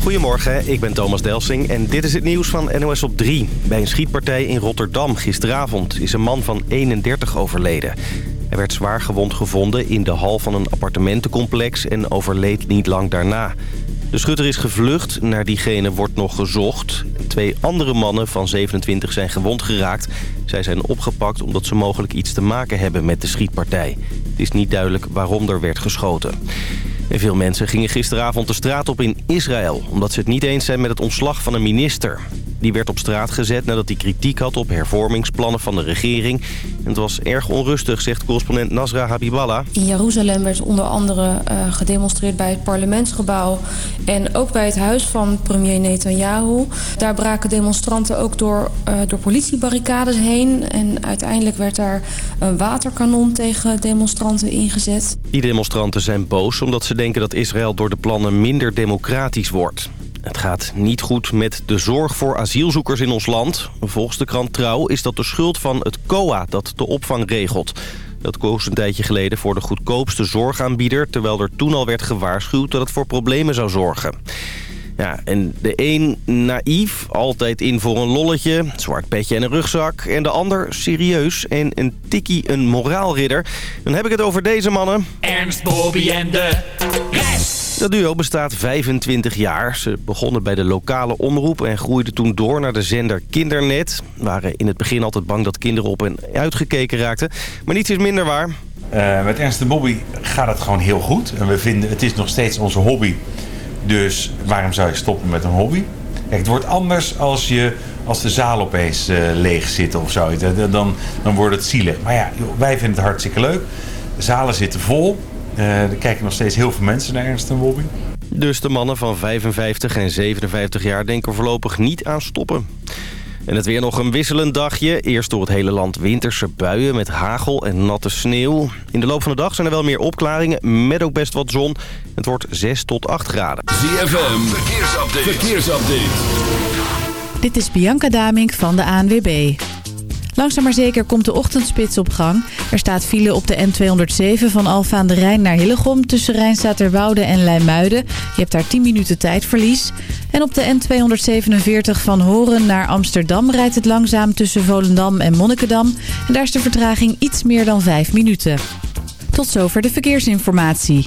Goedemorgen, ik ben Thomas Delsing en dit is het nieuws van NOS op 3. Bij een schietpartij in Rotterdam gisteravond is een man van 31 overleden. Hij werd zwaar gewond gevonden in de hal van een appartementencomplex en overleed niet lang daarna. De schutter is gevlucht, naar diegene wordt nog gezocht. Twee andere mannen van 27 zijn gewond geraakt. Zij zijn opgepakt omdat ze mogelijk iets te maken hebben met de schietpartij. Het is niet duidelijk waarom er werd geschoten. En veel mensen gingen gisteravond de straat op in Israël... omdat ze het niet eens zijn met het ontslag van een minister. Die werd op straat gezet nadat hij kritiek had op hervormingsplannen van de regering. En het was erg onrustig, zegt correspondent Nasra Habiballah. In Jeruzalem werd onder andere uh, gedemonstreerd bij het parlementsgebouw... en ook bij het huis van premier Netanyahu. Daar braken demonstranten ook door, uh, door politiebarricades heen... en uiteindelijk werd daar een waterkanon tegen demonstranten ingezet. Die demonstranten zijn boos omdat ze denken dat Israël door de plannen minder democratisch wordt. Het gaat niet goed met de zorg voor asielzoekers in ons land. Volgens de krant Trouw is dat de schuld van het COA dat de opvang regelt. Dat koos een tijdje geleden voor de goedkoopste zorgaanbieder... terwijl er toen al werd gewaarschuwd dat het voor problemen zou zorgen. Ja, en de een naïef, altijd in voor een lolletje, zwart petje en een rugzak. En de ander serieus en een tikkie een moraalridder. Dan heb ik het over deze mannen. Ernst, Bobby en de rest. Dat duo bestaat 25 jaar. Ze begonnen bij de lokale omroep en groeiden toen door naar de zender Kindernet. Waren in het begin altijd bang dat kinderen op en uitgekeken raakten. Maar niets is minder waar. Uh, met Ernst en Bobby gaat het gewoon heel goed. En we vinden het is nog steeds onze hobby. Dus waarom zou je stoppen met een hobby? het wordt anders als, je, als de zaal opeens uh, leeg zit of zo. Dan, dan wordt het zielig. Maar ja, wij vinden het hartstikke leuk. De zalen zitten vol. Uh, er kijken nog steeds heel veel mensen naar Ernst en Bobby. Dus de mannen van 55 en 57 jaar denken voorlopig niet aan stoppen. En het weer nog een wisselend dagje. Eerst door het hele land winterse buien met hagel en natte sneeuw. In de loop van de dag zijn er wel meer opklaringen met ook best wat zon. Het wordt 6 tot 8 graden. ZFM, verkeersupdate. verkeersupdate. Dit is Bianca Damink van de ANWB. Langzaam maar zeker komt de ochtendspits op gang. Er staat file op de N207 van Alfa aan de Rijn naar Hillegom... tussen Rijnstaterwoude en Leimuiden. Je hebt daar 10 minuten tijdverlies. En op de N247 van Horen naar Amsterdam rijdt het langzaam... tussen Volendam en Monnikendam. En daar is de vertraging iets meer dan 5 minuten. Tot zover de verkeersinformatie.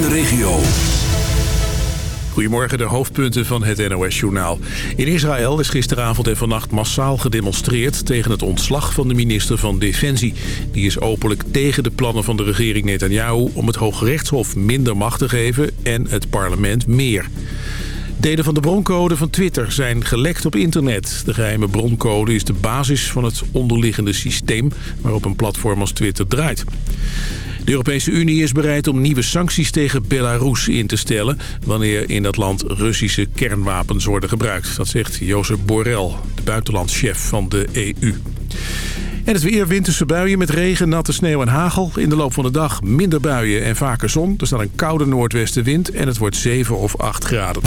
de regio. Goedemorgen, de hoofdpunten van het NOS-journaal. In Israël is gisteravond en vannacht massaal gedemonstreerd... tegen het ontslag van de minister van Defensie. Die is openlijk tegen de plannen van de regering Netanyahu... om het Hooggerechtshof minder macht te geven en het parlement meer. Delen van de broncode van Twitter zijn gelekt op internet. De geheime broncode is de basis van het onderliggende systeem... waarop een platform als Twitter draait. De Europese Unie is bereid om nieuwe sancties tegen Belarus in te stellen... wanneer in dat land Russische kernwapens worden gebruikt. Dat zegt Jozef Borrell, de buitenlandschef van de EU. En het weer winterse buien met regen, natte sneeuw en hagel. In de loop van de dag minder buien en vaker zon. Er staat een koude noordwestenwind en het wordt 7 of 8 graden.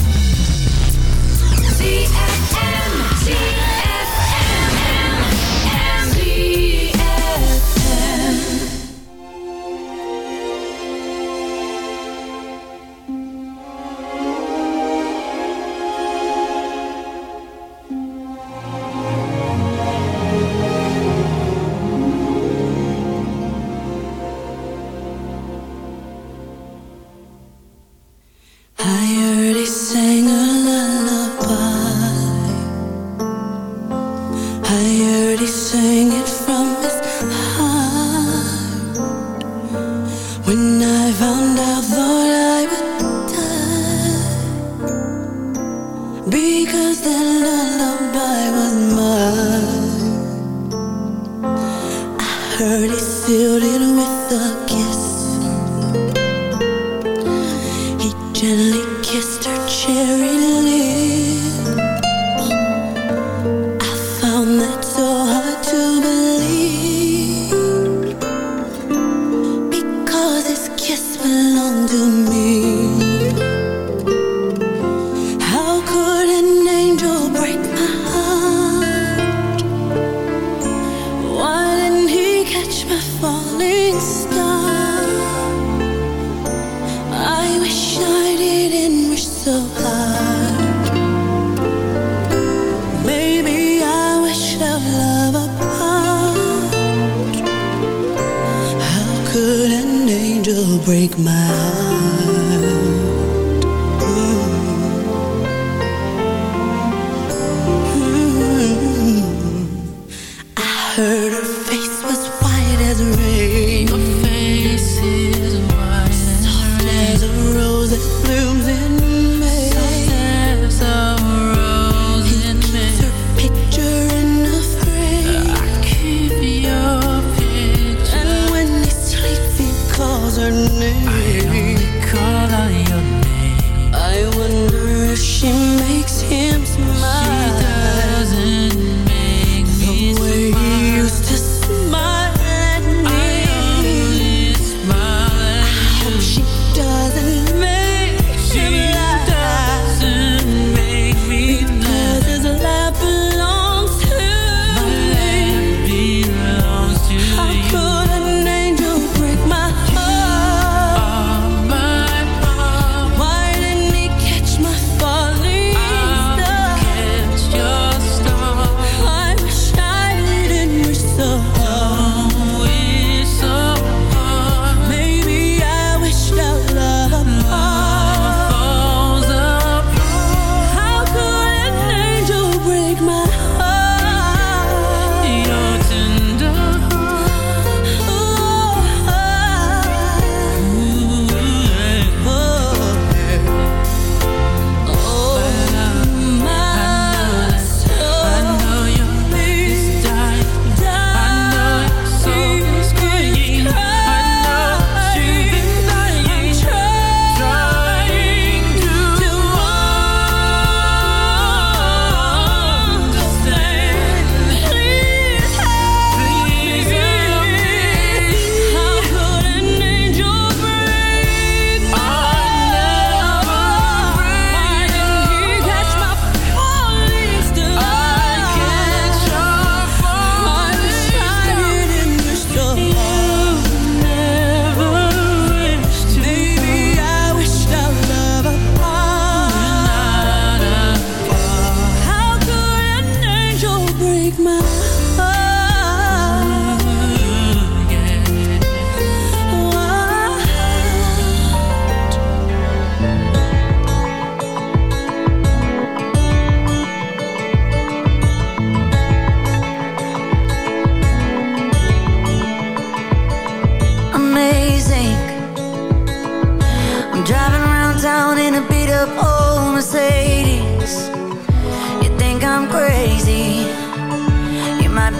filled it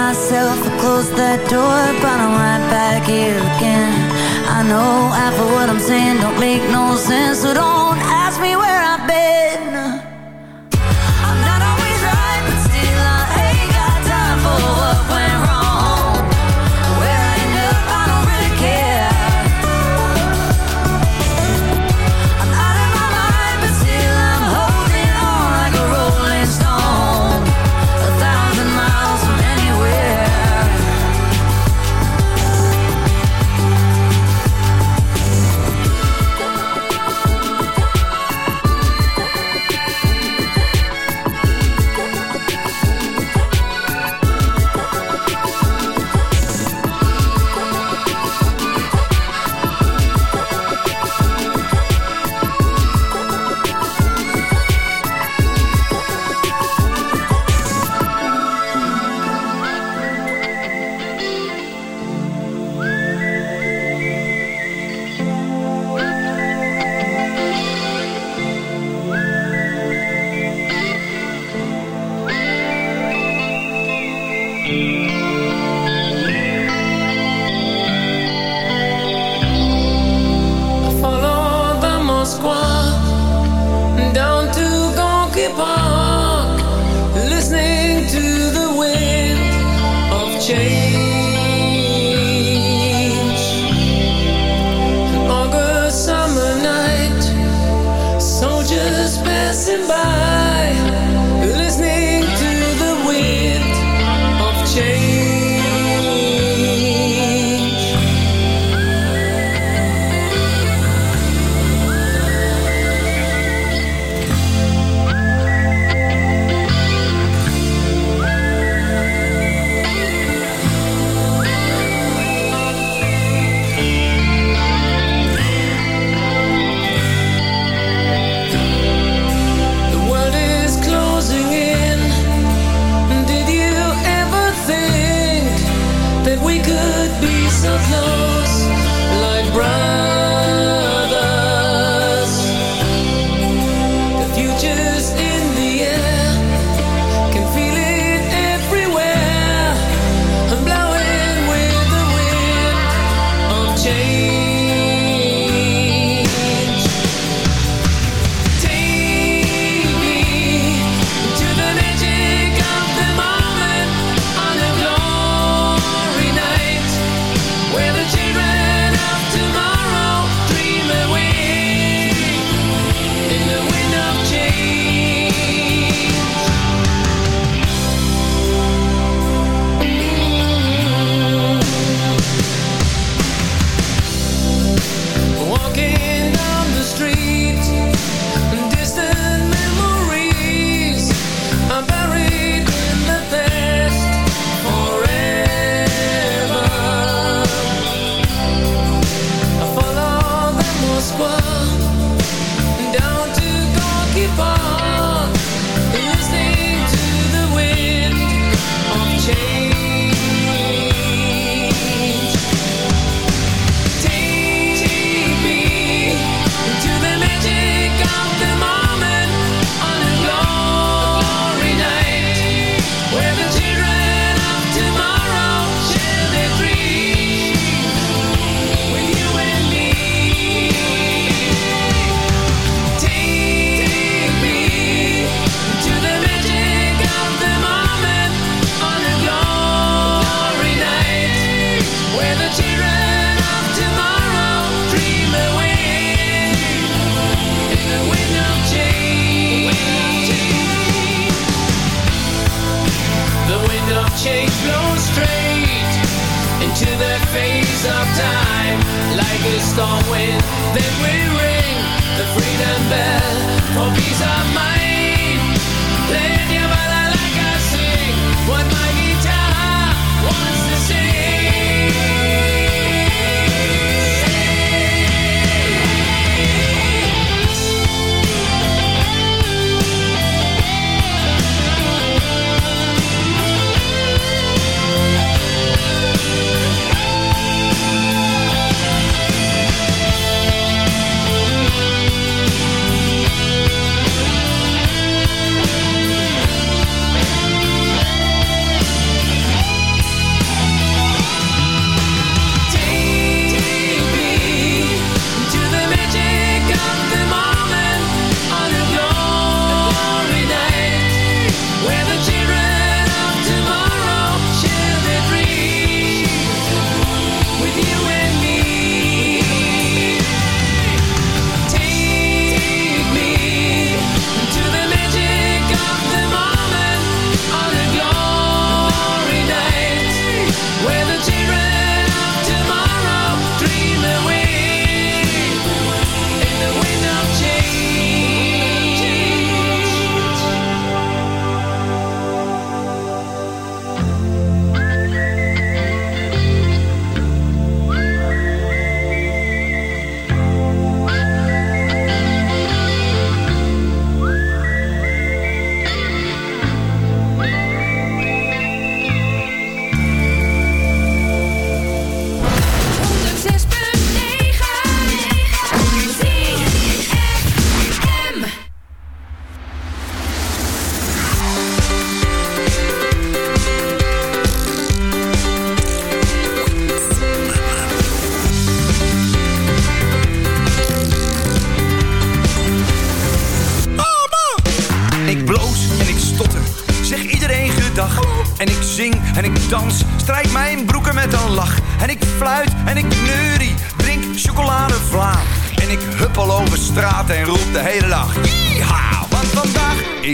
myself, I close that door But I'm right back here again. I know half of what I'm saying don't make no sense at all.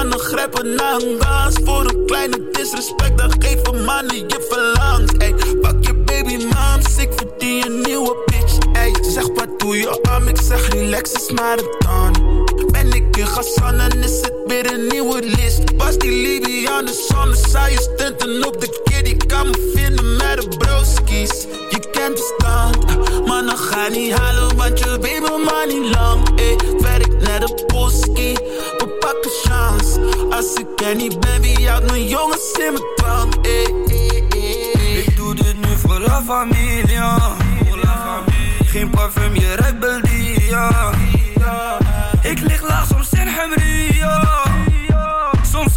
mannen grijpen naar een dans. Voor een kleine disrespect, dan geven mannen je verlangt. Ey, pak je baby moms, ik verdien een nieuwe bitch. Ey, ze zegt wat doe je aan, ik zeg relax is maar het dan. Ben ik in Gassan, dan is het weer een nieuwe list. Was die Libyan de zon, saaie stunten op de kid. Ik kan me vinden met de broskies. Je kent de stand, dan ga niet halen, want je weet me maar niet lang. Ey, werk naar de poski, we pakken Als ik niet ben, wie houdt mijn jongens in mijn ey, ey. Ik doe dit nu voor la familia. Geen parfum, je ruikt Beldia. Ik lig laag soms in Hamria. Soms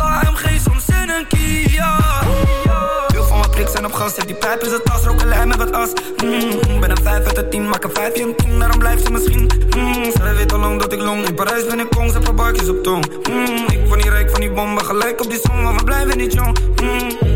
gas, zet die pijp in zijn tas, roken lijm met wat as. Mm, ben een 5 uit de 10, maak een 5 een 10, daarom blijft ze misschien. Mm, zij weet al lang dat ik long, in Parijs ben ik kong, ze paar barkjes op tong. Mm, ik word niet rijk van die bommen, gelijk op die song, maar we blijven niet jong. Mm.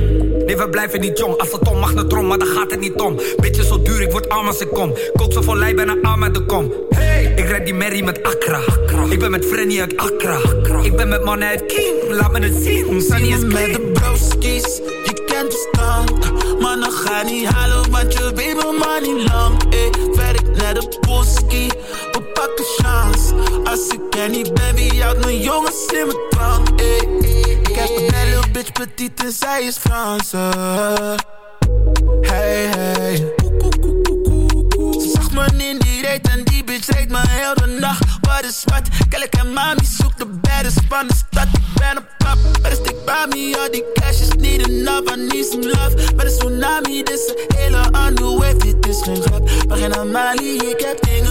Nee, we blijven niet jong. Als het om mag naar trom, maar dan gaat het niet om. Beetje zo duur, ik word arm als ik kom. Kook zo vol lijn, bijna arm uit de kom. Hey! Ik red die Mary met Accra. Ik ben met Frenny uit Accra. Ik ben met mannen uit King, laat me het zien. Sunny is met de broskies, je kent de stand. Maar dan ga niet halen, want je weet me maar niet lang. Ey, werk naar de poski, we pakken chance. Als ik er niet ben, wie houdt mijn jongens in mijn ey, ik heb een little bitch petite en zij is Franse. Hey, hey. Ze zag me in die reet en die bitch reed me heel de nacht. Is wat? Kijk en mami zoekt de baddest van de stad. Ik ben een pap, maar stick bij me. Al die cash is niet enough, I need some love. Met een tsunami, dit is een hele andere wave. Dit is geen grap, maar geen Amali. Ik heb dingen in de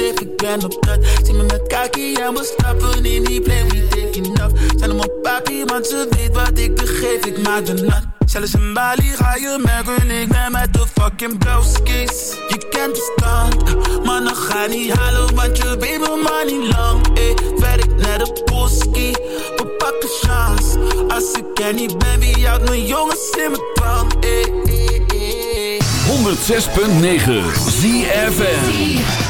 safe, ik ben op dat. Zie me met kaki en we stappen in die plane. We take enough. Zijn hem op papi, want ze weet wat ik begeef. Ik maak de nat. Zelfs in Bali ga je merken, ik ben met de fucking broskies. Je kent de stand, maar dan ga niet halen, want je weet me maar niet lang. Ey, werk naar de poski, we pakken chance. Als ik er niet ben, wie houdt mijn jongens in mijn ey. 106.9 ZFM.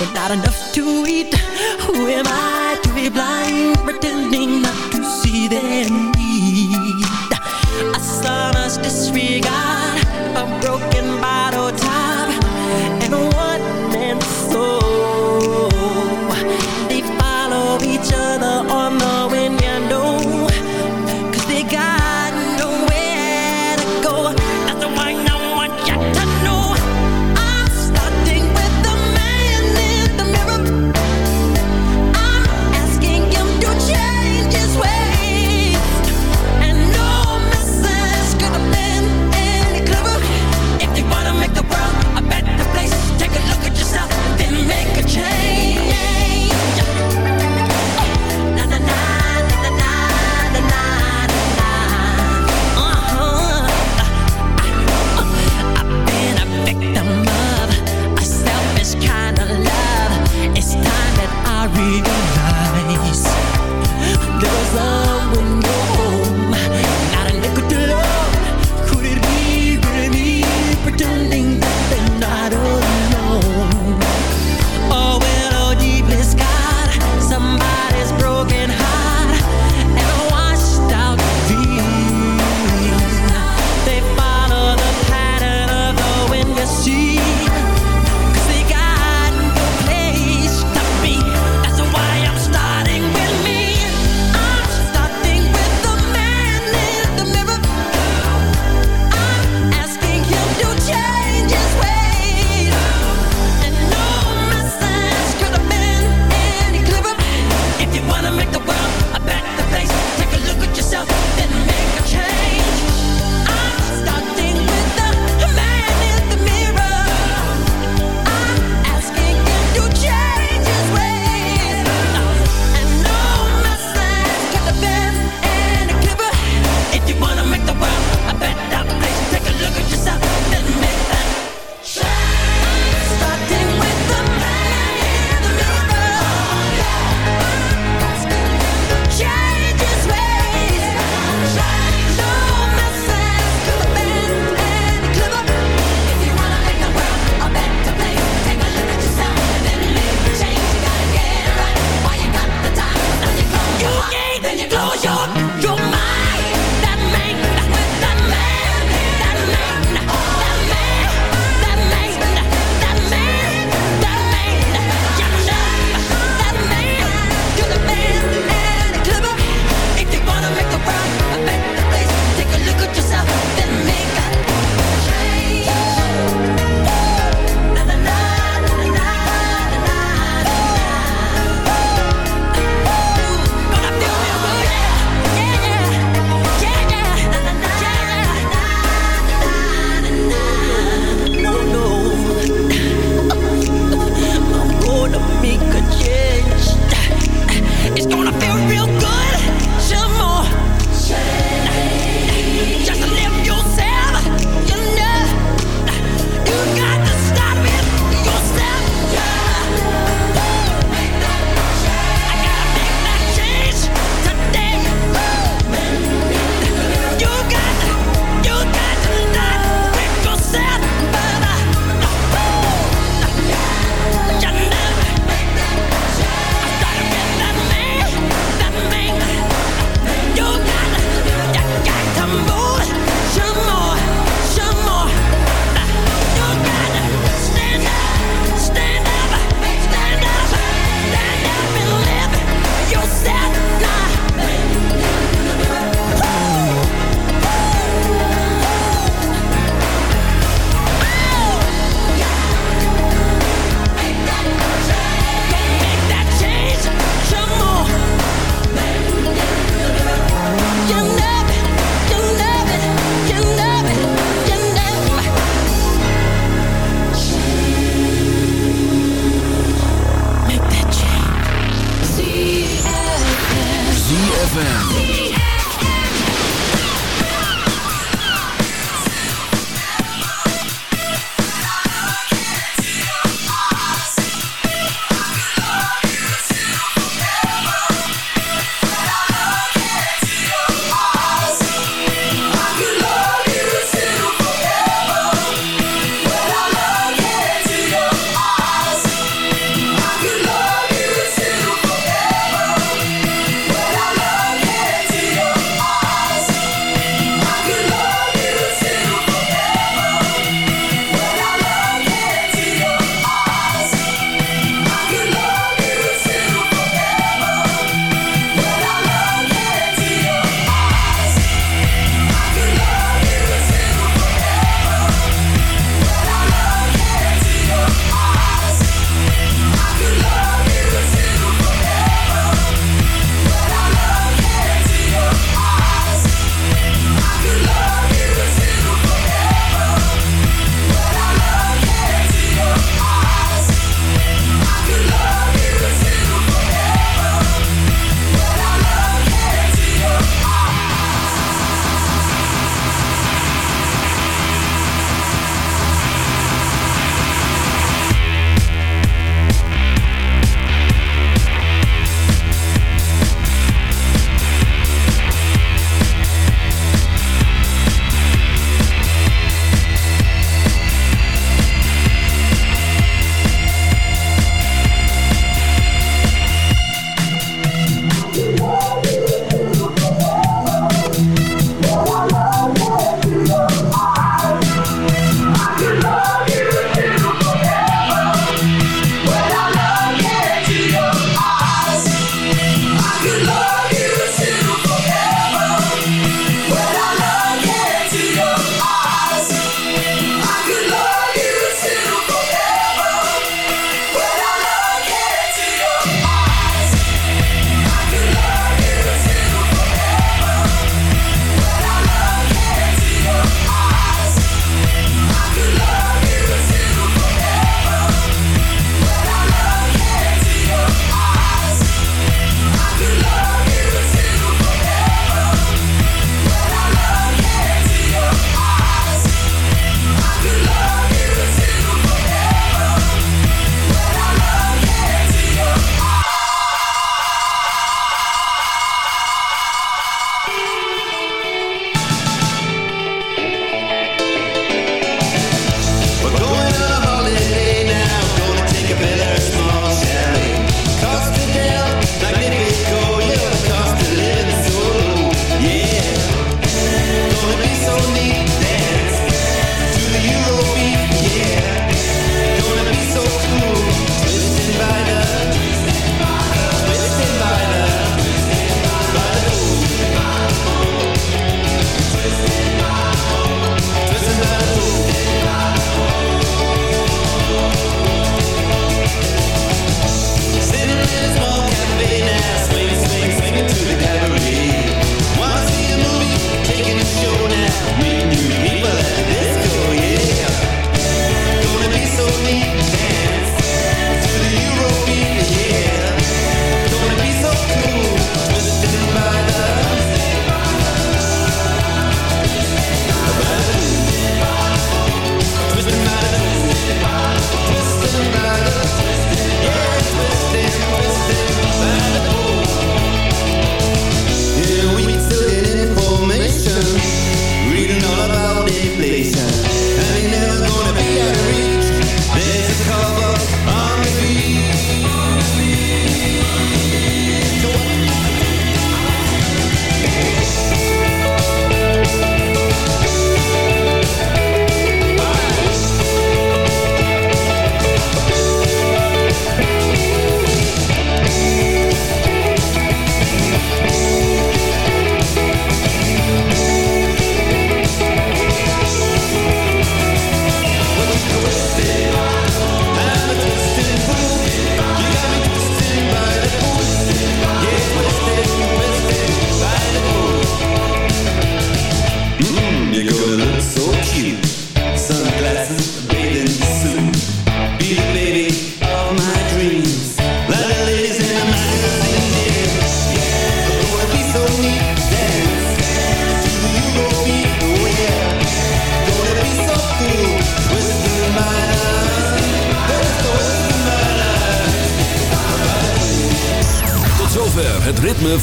with not enough to eat. Who am I to be blind, pretending not to see their need? I saw disregard a broken bottle top and a one-man soul. They follow each other on